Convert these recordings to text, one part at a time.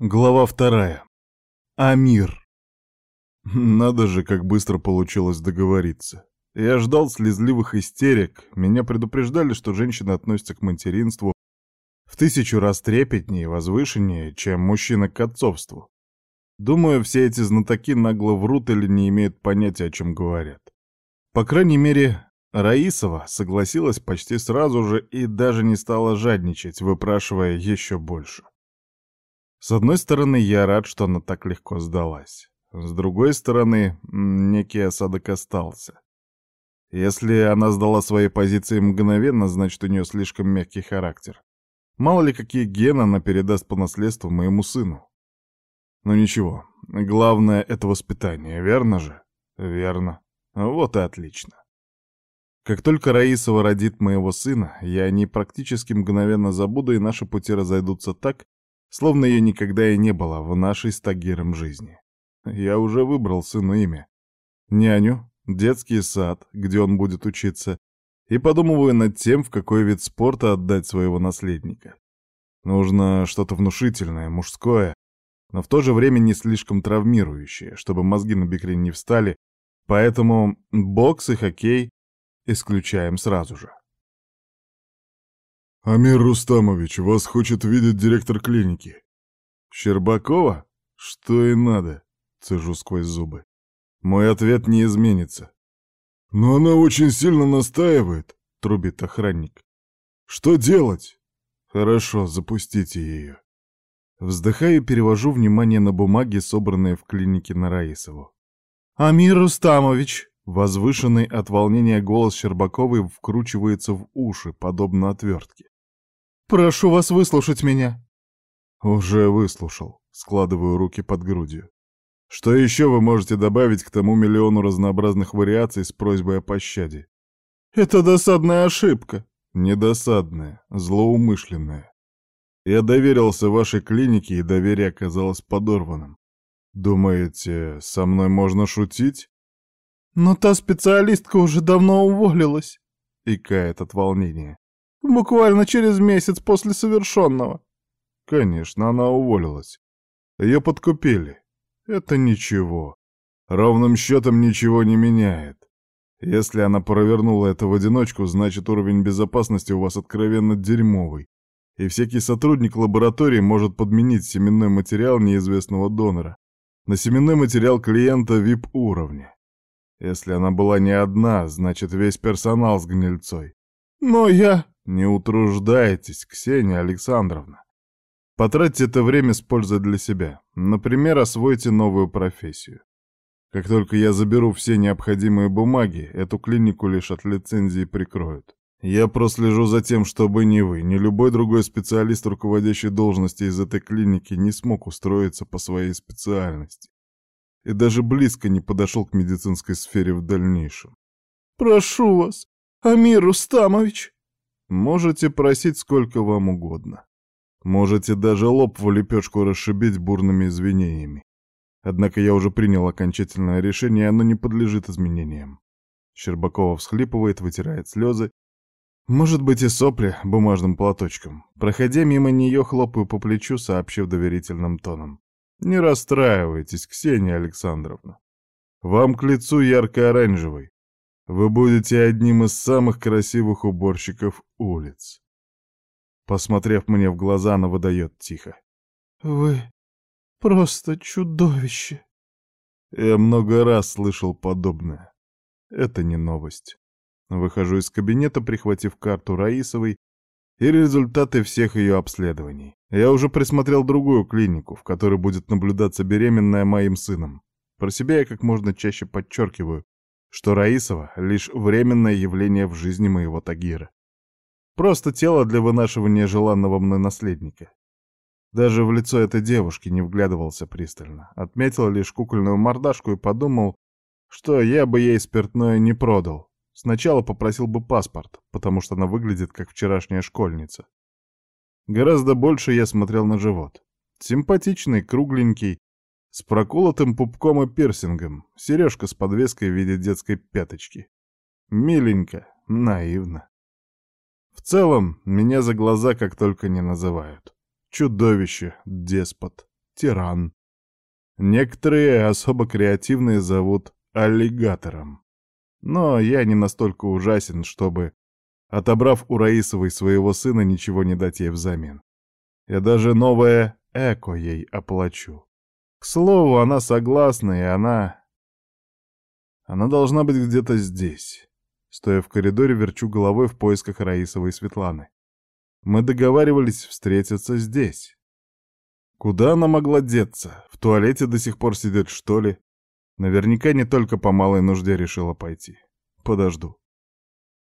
Глава вторая. Амир. Надо же, как быстро получилось договориться. Я ждал слезливых истерик. Меня предупреждали, что женщины относятся к материнству в тысячу раз трепетнее и возвышеннее, чем мужчина к отцовству. Думаю, все эти знатоки нагло врут или не имеют понятия, о чем говорят. По крайней мере, Раисова согласилась почти сразу же и даже не стала жадничать, выпрашивая еще больше. С одной стороны, я рад, что она так легко сдалась. С другой стороны, некий осадок остался. Если она сдала свои позиции мгновенно, значит, у нее слишком мягкий характер. Мало ли, какие гены она передаст по наследству моему сыну. Но ничего, главное — это воспитание, верно же? Верно. Вот и отлично. Как только Раисова родит моего сына, я о ней практически мгновенно забуду, и наши пути разойдутся так, Словно ее никогда и не было в нашей с Тагиром жизни. Я уже выбрал сыну имя. Няню, детский сад, где он будет учиться, и подумываю над тем, в какой вид спорта отдать своего наследника. Нужно что-то внушительное, мужское, но в то же время не слишком травмирующее, чтобы мозги на бекрень не встали, поэтому бокс и хоккей исключаем сразу же. «Амир Рустамович, вас хочет видеть директор клиники». «Щербакова? Что и надо», — цежу сквозь зубы. «Мой ответ не изменится». «Но она очень сильно настаивает», — трубит охранник. «Что делать?» «Хорошо, запустите ее». Вздыхаю и перевожу внимание на бумаги, собранные в клинике на Раисову. «Амир Рустамович!» Возвышенный от волнения голос Щербаковой вкручивается в уши, подобно отвертке. «Прошу вас выслушать меня». «Уже выслушал», — складываю руки под грудью. «Что еще вы можете добавить к тому миллиону разнообразных вариаций с просьбой о пощаде?» «Это досадная ошибка». «Недосадная, злоумышленная. Я доверился вашей клинике, и доверие оказалось подорванным. Думаете, со мной можно шутить?» «Но та специалистка уже давно уволилась», — икает от волнения. «Буквально через месяц после совершенного». Конечно, она уволилась. Ее подкупили. Это ничего. Ровным счетом ничего не меняет. Если она провернула это в одиночку, значит уровень безопасности у вас откровенно дерьмовый. И всякий сотрудник лаборатории может подменить семенной материал неизвестного донора на семенной материал клиента VIP-уровня. Если она была не одна, значит, весь персонал с гнильцой. Но я... Не утруждайтесь, Ксения Александровна. Потратьте это время с пользой для себя. Например, освойте новую профессию. Как только я заберу все необходимые бумаги, эту клинику лишь от лицензии прикроют. Я прослежу за тем, чтобы ни вы, ни любой другой специалист руководящей должности из этой клиники не смог устроиться по своей специальности и даже близко не подошел к медицинской сфере в дальнейшем. «Прошу вас, Амир Рустамович!» Можете просить сколько вам угодно. Можете даже лоб в лепешку расшибить бурными извинениями. Однако я уже принял окончательное решение, и оно не подлежит изменениям. Щербакова всхлипывает, вытирает слезы. Может быть и сопли бумажным платочком. Проходя мимо нее, хлопаю по плечу, сообщив доверительным тоном. Не расстраивайтесь, Ксения Александровна. Вам к лицу ярко-оранжевый. Вы будете одним из самых красивых уборщиков улиц. Посмотрев мне в глаза, она выдает тихо. Вы просто чудовище. Я много раз слышал подобное. Это не новость. Выхожу из кабинета, прихватив карту Раисовой и результаты всех ее обследований. Я уже присмотрел другую клинику, в которой будет наблюдаться беременная моим сыном. Про себя я как можно чаще подчеркиваю, что Раисова — лишь временное явление в жизни моего Тагира. Просто тело для вынашивания желанного мной наследника. Даже в лицо этой девушки не вглядывался пристально. Отметил лишь кукольную мордашку и подумал, что я бы ей спиртное не продал. Сначала попросил бы паспорт, потому что она выглядит как вчерашняя школьница. Гораздо больше я смотрел на живот. Симпатичный, кругленький, с проколотым пупком и пирсингом, сережка с подвеской в виде детской пяточки. Миленько, наивно. В целом, меня за глаза как только не называют. Чудовище, деспот, тиран. Некоторые особо креативные зовут аллигатором. Но я не настолько ужасен, чтобы, отобрав у Раисовой своего сына, ничего не дать ей взамен. Я даже новое эко ей оплачу. К слову, она согласна, и она... Она должна быть где-то здесь. Стоя в коридоре, верчу головой в поисках Раисовой Светланы. Мы договаривались встретиться здесь. Куда она могла деться? В туалете до сих пор сидит, что ли? Наверняка не только по малой нужде решила пойти. Подожду.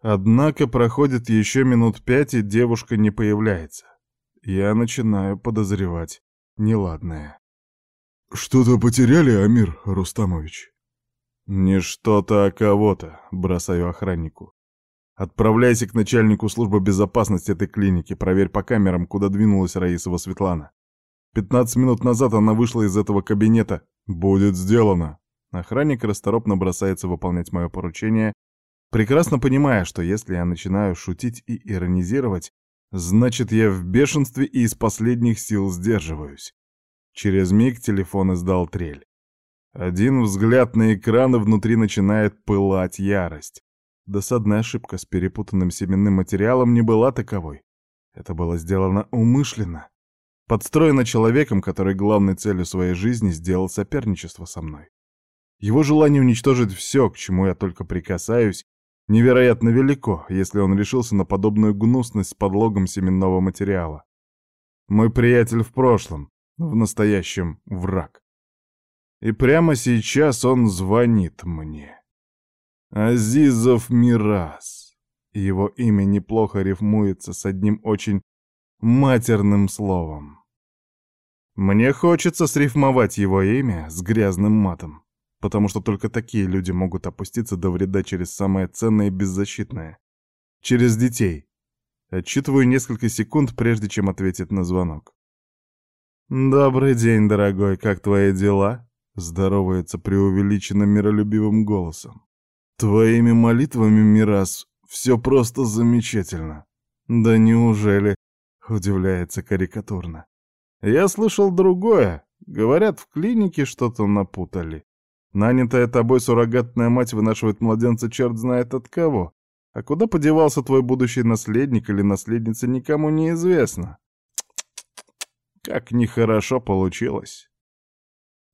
Однако проходит еще минут пять, и девушка не появляется. Я начинаю подозревать неладное. «Что-то потеряли, Амир Рустамович?» «Не что-то, а кого-то», — бросаю охраннику. «Отправляйся к начальнику службы безопасности этой клиники, проверь по камерам, куда двинулась Раисова Светлана. Пятнадцать минут назад она вышла из этого кабинета. Будет сделано!» Охранник расторопно бросается выполнять мое поручение, прекрасно понимая, что если я начинаю шутить и иронизировать, значит, я в бешенстве и из последних сил сдерживаюсь. Через миг телефон издал трель. Один взгляд на экран, и внутри начинает пылать ярость. Досадная ошибка с перепутанным семенным материалом не была таковой. Это было сделано умышленно. Подстроено человеком, который главной целью своей жизни сделал соперничество со мной. Его желание уничтожить все, к чему я только прикасаюсь, невероятно велико, если он решился на подобную гнусность с подлогом семенного материала. Мой приятель в прошлом, в настоящем враг. И прямо сейчас он звонит мне. Азизов Мирас. Его имя неплохо рифмуется с одним очень матерным словом. Мне хочется срифмовать его имя с грязным матом потому что только такие люди могут опуститься до вреда через самое ценное и беззащитное. Через детей. Отчитываю несколько секунд, прежде чем ответить на звонок. «Добрый день, дорогой, как твои дела?» Здоровается преувеличенным миролюбивым голосом. «Твоими молитвами, Мирас, все просто замечательно». «Да неужели?» — удивляется карикатурно. «Я слышал другое. Говорят, в клинике что-то напутали. Нанятая тобой суррогатная мать вынашивает младенца черт знает от кого. А куда подевался твой будущий наследник или наследница, никому не известно. Как нехорошо получилось.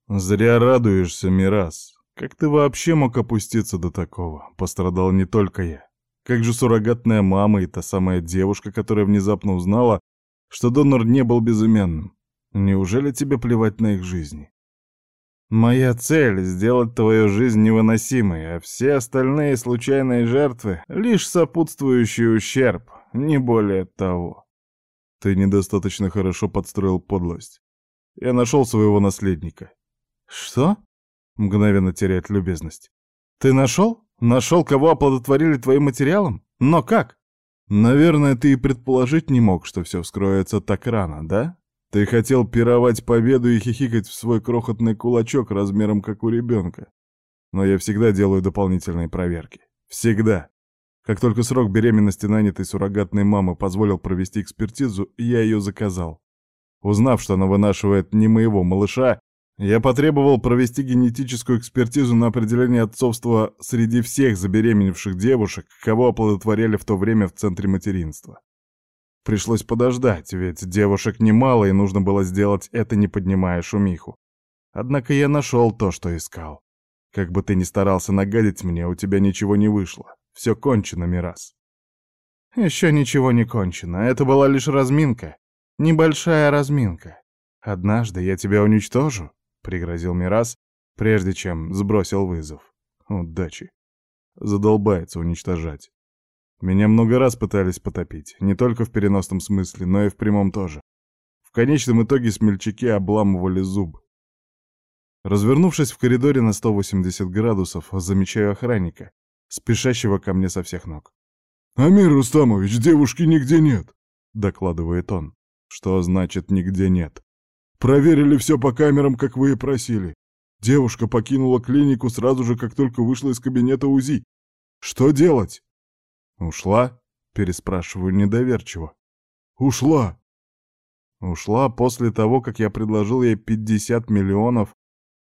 Зря радуешься, Мирас. Как ты вообще мог опуститься до такого? Пострадал не только я. Как же суррогатная мама и та самая девушка, которая внезапно узнала, что донор не был безымянным? Неужели тебе плевать на их жизни? Моя цель — сделать твою жизнь невыносимой, а все остальные случайные жертвы — лишь сопутствующий ущерб, не более того. Ты недостаточно хорошо подстроил подлость. Я нашел своего наследника. Что? Мгновенно теряет любезность. Ты нашел? Нашел, кого оплодотворили твоим материалом? Но как? Наверное, ты и предположить не мог, что все вскроется так рано, да? Ты хотел пировать победу и хихикать в свой крохотный кулачок размером как у ребенка. Но я всегда делаю дополнительные проверки. Всегда. Как только срок беременности нанятой суррогатной мамы позволил провести экспертизу, я ее заказал. Узнав, что она вынашивает не моего малыша, я потребовал провести генетическую экспертизу на определение отцовства среди всех забеременевших девушек, кого оплодотворяли в то время в центре материнства. Пришлось подождать, ведь девушек немало, и нужно было сделать это, не поднимая шумиху. Однако я нашел то, что искал. Как бы ты ни старался нагадить мне, у тебя ничего не вышло. Все кончено, Мирас. Еще ничего не кончено. Это была лишь разминка. Небольшая разминка. Однажды я тебя уничтожу, — пригрозил Мирас, прежде чем сбросил вызов. Удачи. Задолбается уничтожать. Меня много раз пытались потопить, не только в переносном смысле, но и в прямом тоже. В конечном итоге смельчаки обламывали зубы. Развернувшись в коридоре на 180 градусов, замечаю охранника, спешащего ко мне со всех ног. «Амир Рустамович, девушки нигде нет», — докладывает он. «Что значит «нигде нет»?» «Проверили все по камерам, как вы и просили. Девушка покинула клинику сразу же, как только вышла из кабинета УЗИ. Что делать?» «Ушла?» — переспрашиваю недоверчиво. «Ушла!» Ушла после того, как я предложил ей 50 миллионов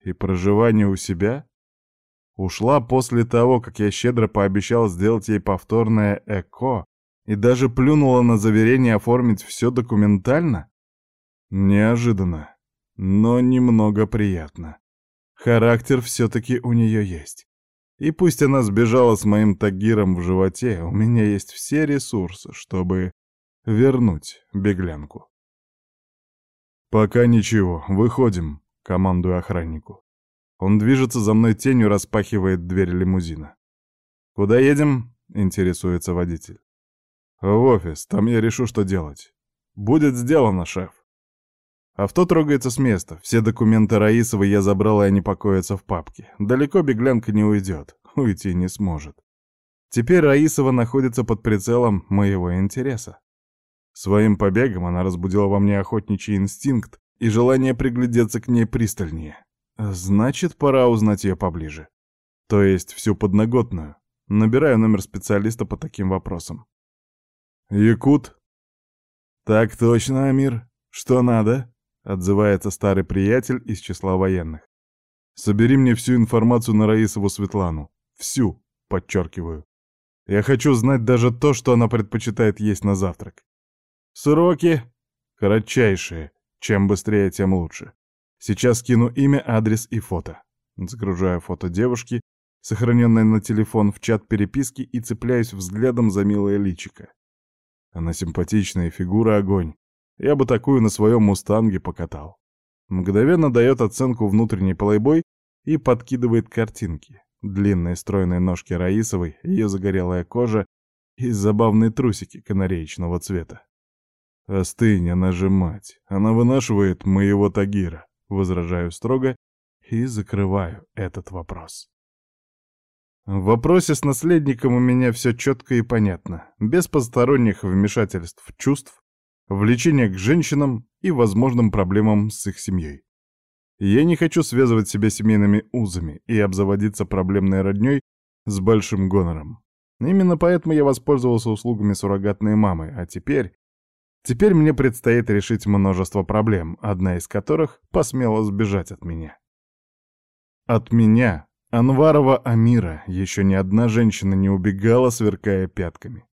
и проживание у себя? Ушла после того, как я щедро пообещал сделать ей повторное ЭКО и даже плюнула на заверение оформить все документально? Неожиданно, но немного приятно. Характер все-таки у нее есть. И пусть она сбежала с моим тагиром в животе, у меня есть все ресурсы, чтобы вернуть беглянку. «Пока ничего, выходим», — командую охраннику. Он движется за мной тенью, распахивает дверь лимузина. «Куда едем?» — интересуется водитель. «В офис, там я решу, что делать». «Будет сделано, шеф». Авто трогается с места. Все документы Раисовой я забрал, и они покоятся в папке. Далеко беглянка не уйдет. Уйти не сможет. Теперь Раисова находится под прицелом моего интереса. Своим побегом она разбудила во мне охотничий инстинкт и желание приглядеться к ней пристальнее. Значит, пора узнать ее поближе. То есть всю подноготную. Набираю номер специалиста по таким вопросам. «Якут?» «Так точно, Амир. Что надо?» — отзывается старый приятель из числа военных. «Собери мне всю информацию на Раисову Светлану. Всю, подчеркиваю. Я хочу знать даже то, что она предпочитает есть на завтрак. Сроки кратчайшие. Чем быстрее, тем лучше. Сейчас кину имя, адрес и фото. Загружаю фото девушки, сохраненное на телефон в чат переписки и цепляюсь взглядом за милое личико. Она симпатичная, фигура огонь. Я бы такую на своем мустанге покатал. Мгновенно дает оценку внутренний плейбой и подкидывает картинки. Длинные стройные ножки Раисовой, ее загорелая кожа и забавные трусики канареечного цвета. «Остынь, она же мать. Она вынашивает моего Тагира», — возражаю строго и закрываю этот вопрос. В вопросе с наследником у меня все четко и понятно, без посторонних вмешательств чувств, влечения к женщинам и возможным проблемам с их семьей. Я не хочу связывать себя семейными узами и обзаводиться проблемной родней с большим гонором. Именно поэтому я воспользовался услугами суррогатной мамы, а теперь Теперь мне предстоит решить множество проблем, одна из которых посмела сбежать от меня. От меня, Анварова Амира, еще ни одна женщина не убегала, сверкая пятками.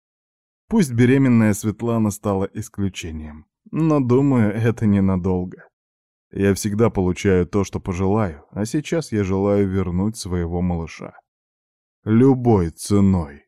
Пусть беременная Светлана стала исключением, но, думаю, это ненадолго. Я всегда получаю то, что пожелаю, а сейчас я желаю вернуть своего малыша. Любой ценой.